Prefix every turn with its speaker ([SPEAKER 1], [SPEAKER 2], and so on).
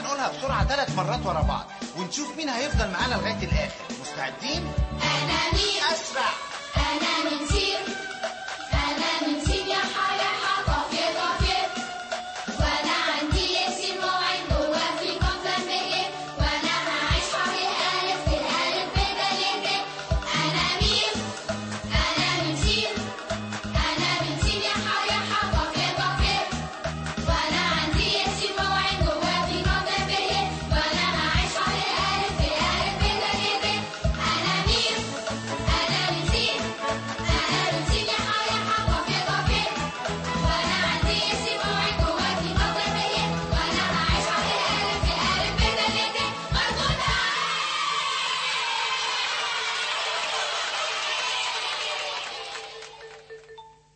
[SPEAKER 1] نقولها بسرعة ثلاث مرات ورا بعض ونشوف مين هيفضل معانا لغاية الآخر.